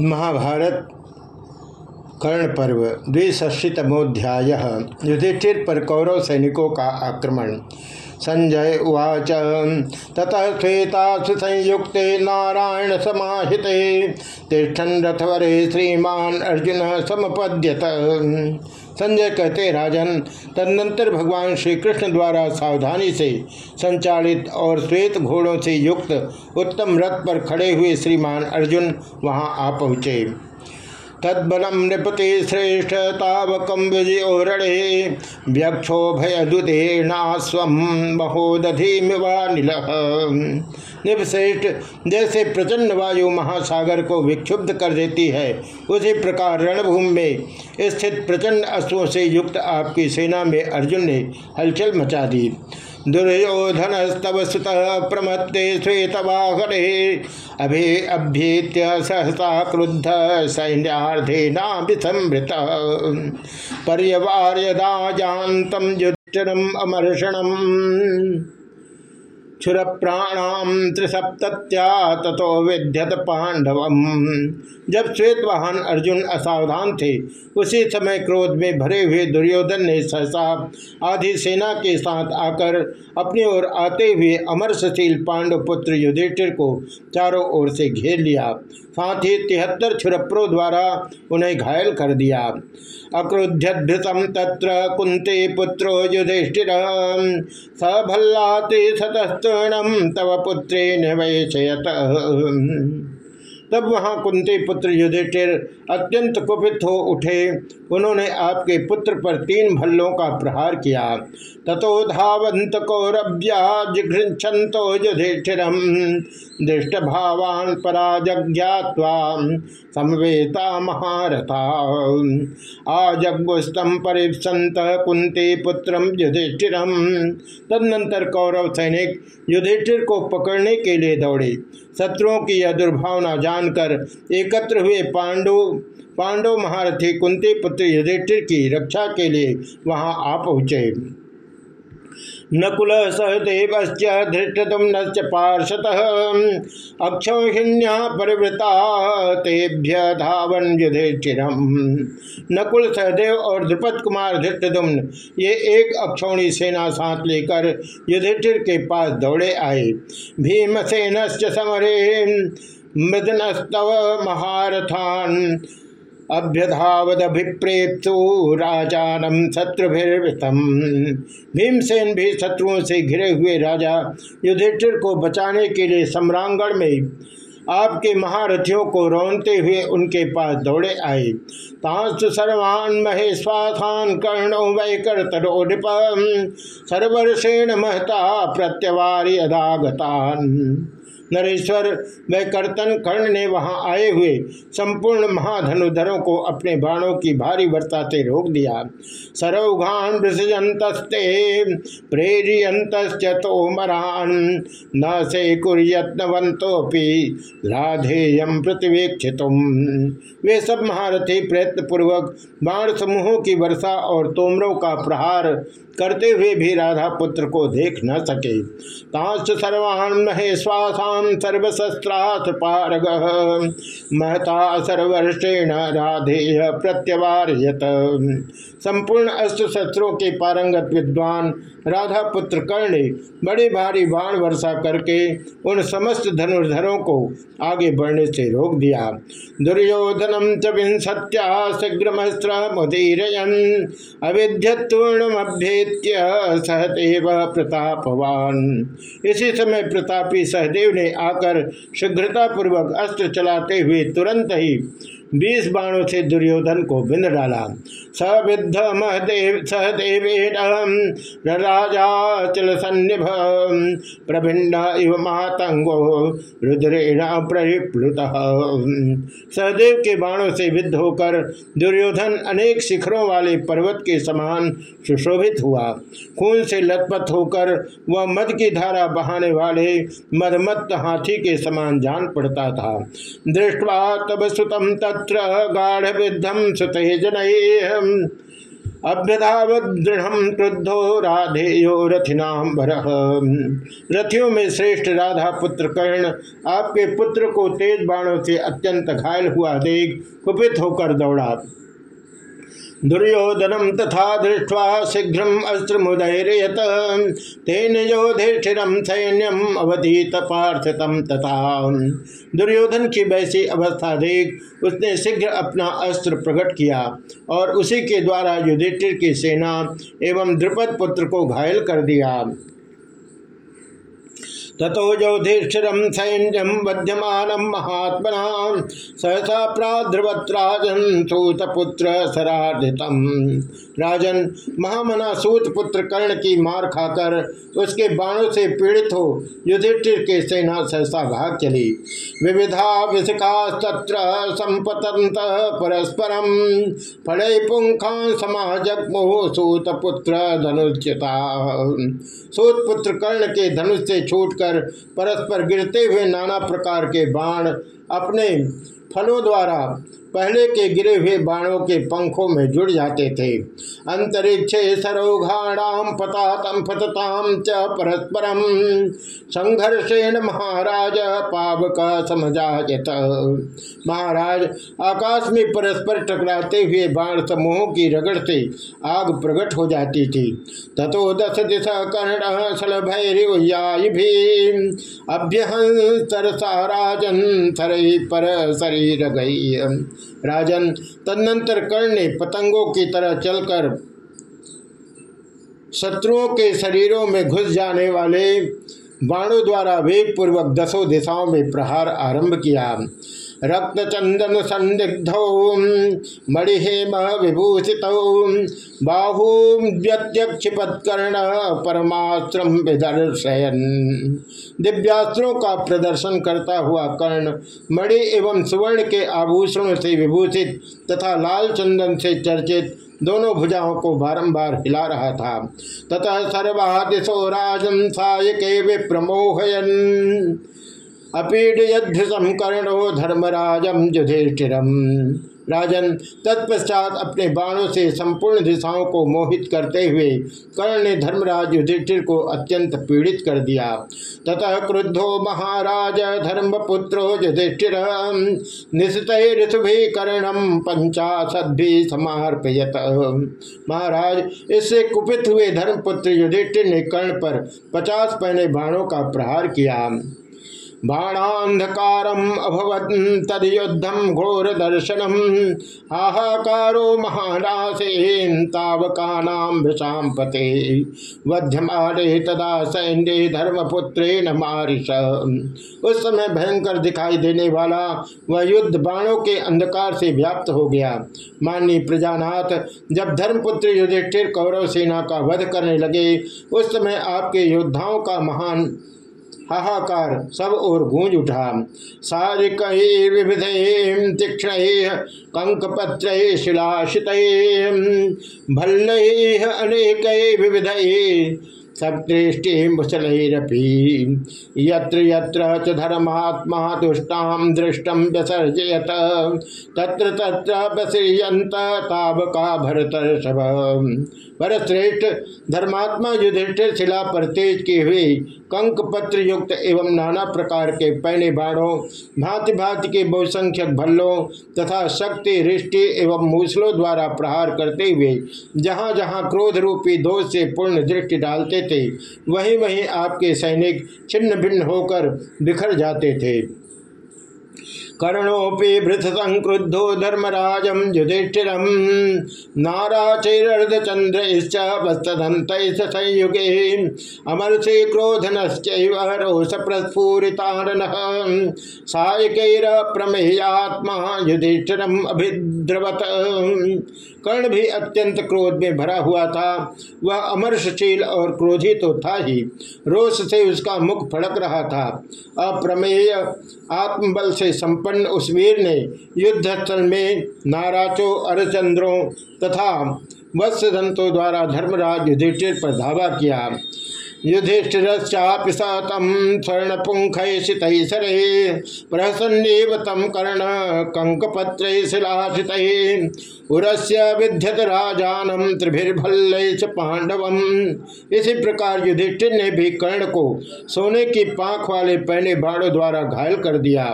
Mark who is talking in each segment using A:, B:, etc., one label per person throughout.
A: महाभारत कर्ण पर्व द्विष्टीतमोध्याय युधिष्ठिर पर कौरव सैनिकों का आक्रमण। संजय उवाच, ततः श्वेता सुसंयुक्त नारायण समाहिते, तिष्ठन रथवरे श्रीमान अर्जुन समपद्यत। संजय कहते, राजन, तदनंतर भगवान श्री कृष्ण द्वारा सावधानी से संचालित और श्वेत घोड़ों से युक्त उत्तम रथ पर खड़े हुए श्रीमान अर्जुन वहाँ आ पहुँचे। तद्बलम नृपति श्रेष्ठ तावकम विजयोरणे व्यक्षोभयदुदेनास्व महोदधिमिवानिल निपश्रेष्ठ जैसे प्रचंड वायु महासागर को विक्षुब्ध कर देती है, उसी प्रकार रणभूमि में स्थित प्रचंड अश्वों से युक्त आपकी सेना में अर्जुन ने हलचल मचा दी। दुर्योधन स्तव सुत प्रमत्ते श्वेतवाहरे अभि अभ्येत्य सहसा क्रुद्ध सैन्याधेना विसमृत पर्यवार्यदा जानतम युद्धरम अमर्षणम। क्षुर प्राणाम त्रिसप्त्या तथो विद्यत पांडव जब श्वेतवाहन अर्जुन असावधान थे, उसी समय क्रोध में भरे हुए दुर्योधन ने सहसा आधि सेना के साथ आकर अपनी ओर आते हुए अमर सशील पांडव पुत्र युधिष्ठिर को चारों ओर से घेर लिया। साथ ही तिहत्तर छुरप्रों द्वारा उन्हें घायल कर दिया। अक्रुध्यभृतम तत्र कुंते पुत्रो युधिष्ठिर सभल्लाते सतस्तर्णम तव पुत्रे निवैशयत तब वहाँ कुंती पुत्र युधिष्ठिर अत्यंत कुपित हो उठे। उन्होंने आपके पुत्र पर तीन भल्लों का प्रहार किया। ततो धावंत जिघ्रछंतो युधिष्ठिर दृष्ट भावान पराजज्ञावा समवेता महारथा। आजगुस्तम परिसंत कुंती पुत्र युधिष्ठिर तदनंतर कौरव सैनिक युधिष्ठिर को पकड़ने के लिए दौड़े। शत्रुओं की यह दुर्भावना जानकर एकत्र हुए पांडव पांडव महारथी कुंती पुत्र युधिष्ठिर की रक्षा के लिए वहाँ आ पहुँचे। नकुल सहदेव धृष्टुम्न पार्षद। अक्षौहिण्या परिवृता तेभ्य धावन युधिष्ठिर नकुल सहदेव और द्रुपद कुमार धृष्टुम्न ये एक अक्षौणी सेना साथ लेकर युधिष्ठिर के पास दौड़े आए। भीमसेन समरे मृदनस्तव महारथान अभ्यधावदभिप्रेतु राजानम भीमसेन भी शत्रुओं से घिरे हुए राजा युधिष्ठिर को बचाने के लिए सम्रांगण में आपके महारथियों को रौनते हुए उनके पास दौड़े आए। तांस्तु सर्वान् महेश्वासान कर्णो वै सर्वर्षेण महता प्रत्यवारी अदागतान। नरेश्वर, वह कर्तन कर्ण ने वहाँ आए हुए संपूर्ण महाधनुधरों को अपने बाणों की भारी वर्ता से रोक दिया। सरौघान वृषजंतस्ते प्रेरियंत तोमरान, न से कुरियत्नवंतोपि राधेयम प्रतिवेक्षित वे सब महारथी प्रयत्न पूर्वक बाण समूहों की वर्षा और तोमरों का प्रहार करते हुए भी राधा पुत्र को देख न सके। तांश सर्वान् महेश्वासाम सर्वशस्त्राथ पारग। महता सर्वर्षेण राधेय प्रत्यवार्यत। संपूर्ण अस्त्र शस्त्रों के पारंगत विद्वान राधा पुत्र कर्ण, बड़े भारी बाण वर्षा करके उन समस्त धनुर्धरों को आगे बढ़ने से रोक दिया। दुर्योधनम च विंसत्या शीघ्रमस्त्र मुदीरयन अविद्यतूर्णमभ्येत्य सहदेव प्रतापवान। इसी समय प्रतापी सहदेव ने आकर शीघ्रतापूर्वक अस्त्र चलाते हुए तुरंत ही बीस बाणों से दुर्योधन को बिंद डाला। सविद्ध महदेव सहदेव राजाचल सन्निभ प्रभिन्न इव मातंगो रुद्रेण सहदेव के बाणों से विद्ध होकर दुर्योधन अनेक शिखरों वाले पर्वत के समान सुशोभित हुआ। खून से लथपथ होकर वह मद की धारा बहाने वाले मदमत्त हाथी के समान जान पड़ता था। दृष्टवा तब सुतम तत्र गाढ़ विद्धम सुतेजन अभ्यधावदृढ़ क्रुद्धो राधेयो रथिनाम रथियों में श्रेष्ठ राधा पुत्र कर्ण, आपके पुत्र को तेज बाणों से अत्यंत घायल हुआ देख, कुपित होकर दौड़ा। दुर्योधनम तथा दृष्ट्वा शीघ्र अस्त्र मुदयत तेन योधिष्ठिर सैन्यम अवधीत पार्थतम तथा। दुर्योधन की वैसी अवस्था देख, उसने शीघ्र अपना अस्त्र प्रकट किया और उसी के द्वारा युधिष्ठिर की सेना एवं द्रुपद पुत्र को घायल कर दिया। ततो योधिष्ठिरम सैन्यम बध्यमान महात्मना सहसा प्राद्रवत्राजन सूतपुत्र सराधितम राजन, महामना सूत पुत्र कर्ण की मार खाकर उसके बाणों से पीड़ित हो युधिष्ठिर के सेना सहसा भाग चली। विविधा विशिका तत्र संपतंत परस्परम, फड़े पुंखा समाजगमोह सूतपुत्र धनुष्यता सूतपुत्र कर्ण के धनुष से छूटकर कर परस्पर गिरते हुए नाना प्रकार के बाण अपने फलों द्वारा पहले के गिरे हुए बाणों के पंखों में जुड़ जाते थे। अंतरिक्षे सरोघाणाम पतातम पतताम च परस्परम संघर्षेण महाराज पावक समझायत महाराज, आकाश में परस्पर टकराते हुए बाण समूहों की रगड़ से आग प्रकट हो जाती थी। तथो दस दिशा कर्ण सल भैरव भी अभ्यहंसरसा राजन सर पर शरीर गई। राजन तदनंतर कर्ण ने पतंगों की तरह चलकर शत्रुओं के शरीरों में घुस जाने वाले बाणों द्वारा वेग पूर्वक दसों दिशाओं में प्रहार आरंभ किया। रक्त चंदन संदिग्ध मणिहेम विभूषित बाहू व्यत्यक्षिपत्कर्ण परमाश्रम विदर्शयन। दिव्यास्त्रों का प्रदर्शन करता हुआ कर्ण मणि एवं सुवर्ण के आभूषणों से विभूषित तथा लाल चंदन से चर्चित दोनों भुजाओं को बारंबार हिला रहा था। तथा सर्वादिशो राजन सायके विप्रमोहयन। अपीडयध्युसम कर्णो धर्मराजम युधिष्ठिरम। राजन तत्पश्चात अपने बाणों से संपूर्ण दिशाओं को मोहित करते हुए कर्ण ने धर्मराज युधिष्ठिर को अत्यंत पीड़ित कर दिया। ततः क्रुद्धो महाराज, धर्मपुत्रो युधिष्ठिर निश्चित ऋतुभि कर्णम पंचाशद्भि समर्पयत। महाराज, इससे कुपित हुए धर्मपुत्र युधिष्ठिर ने कर्ण पर पचास पहने बाणों का प्रहार किया। बाणांधकारम अभवत तद युद्धम घोर दर्शनम हाहाकारो विषाम पते। वध्यमारे तदा सैन्य धर्मपुत्रे न मारिश उस समय भयंकर दिखाई देने वाला वह युद्ध बाणों के अंधकार से व्याप्त हो गया। माननीय प्रजानाथ, जब धर्मपुत्र युधिष्ठिर कौरव सेना का वध करने लगे, उस समय आपके योद्धाओं का महान हाहाकार सब और गूंज उठा। सारिक विविध तीक्षण कंकपत्र शिलाशित भल्ल अनेक विविध सप्तृष्टि मुसलैरपी यत्र यत्र च धर्मात्मा तुष्टाम दृष्टम व्यसर्जयत, तत्र तत्र व्यसृयंत तावका भरत भरतश्रेष्ठ धर्मात्मा युधिष्ठिर शिला पर तेज के हुए कंक पत्र युक्त एवं नाना प्रकार के पैने बाणों भांति भांति के बहुसंख्यक भल्लों तथा शक्ति, रिष्टि एवं मूसलों द्वारा प्रहार करते हुए जहाँ जहाँ क्रोध रूपी दोष से पूर्ण दृष्टि डालते थे। वहीं वहीं आपके सैनिक छिन्न भिन्न होकर बिखर जाते थे। कर्णोपि भृत संक्रुद्धो धर्मराजम युधिष्ठिर। नाराचैरर्धचंद्र वस्तदंत संयुगे अमर से क्रोधन रोष प्रस्फुरितारण सायकैर प्रमेयात्मा युधिष्ठिर अभिद्रवत। कर्ण भी अत्यंत क्रोध में भरा हुआ था। वह अमरशील और क्रोधी तो था ही। रोष से उसका मुख फड़क रहा था। अप्रमेय आत्मबल से संपन्न उस वीर ने युद्ध स्थल में नाराचों अरचंद्रों तथा वत्सदंतों द्वारा धर्मराज युधिष्ठिर पर धावा किया। त्रिभिर्भल्ल पांडवम इसी प्रकार युधिष्ठिर ने भी कर्ण को सोने की पाख वाले पहने बाड़ों द्वारा घायल कर दिया।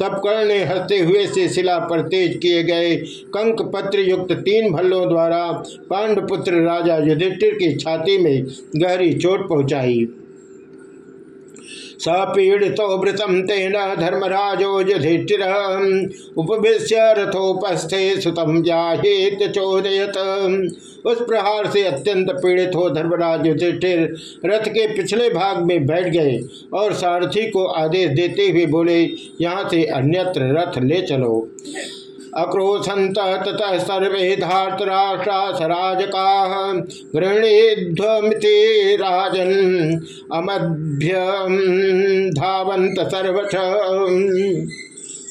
A: तब कर्ण ने हँसते हुए से शिला पर तेज किए गए कंक पत्र युक्त तीन भल्लों द्वारा पांडपुत्र राजा युधिष्ठिर की छाती में गहरी चोट पहुंचाई सपीड़ितो वृतम तेन धर्मराजो युधिष्ठिर। उपविश्य रथोपस्थे सुतम जाहेत चोदयत। उस प्रहार से अत्यंत पीड़ित हो धर्मराज युधिष्ठिर रथ के पिछले भाग में बैठ गए और सारथी को आदेश देते हुए बोले, यहाँ से अन्यत्र रथ ले चलो। अक्रोशंत ततः सर्वे धातराष्ट्रा सराजका गृहणीध्वमिति राजन अमभ्य धावंत सर्वश।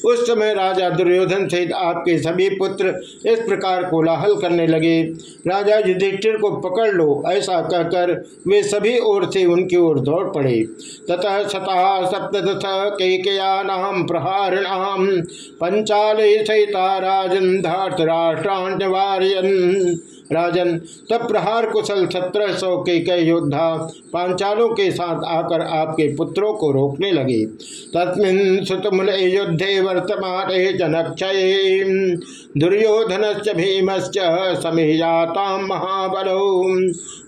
A: उस समय राजा दुर्योधन सहित आपके सभी पुत्र इस प्रकार कोलाहल करने लगे। राजा युधिष्ठिर को पकड़ लो, ऐसा कहकर वे सभी ओर से उनकी ओर दौड़ पड़े। ततः सतः सप्तश केकयानाम प्रहारिणाम पंचाले सहिता राजन धातराष्ट्राण्यवार्यन राजन, तब प्रहार कुशल सत्रह सौ के कई योद्धा पांचालों के साथ आकर आपके पुत्रों को रोकने लगे। तस्मिन सुतमुल युद्धे वर्तमान जनक्षय दुर्योधन भीमश्च समेयाता महाबलो।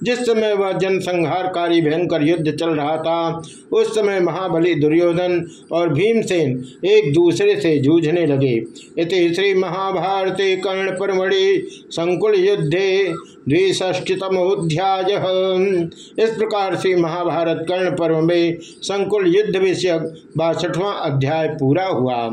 A: जिस समय वह जनसंहारकारी भयंकर युद्ध चल रहा था, उस समय महाबली दुर्योधन और भीमसेन एक दूसरे से जूझने लगे। इति श्री महाभारती कर्ण परमढ़ि संकुल युद्धे द्विष्टितमोध्याय इस प्रकार से महाभारत कर्ण पर्व में संकुल युद्ध विषयक बासठवां अध्याय पूरा हुआ।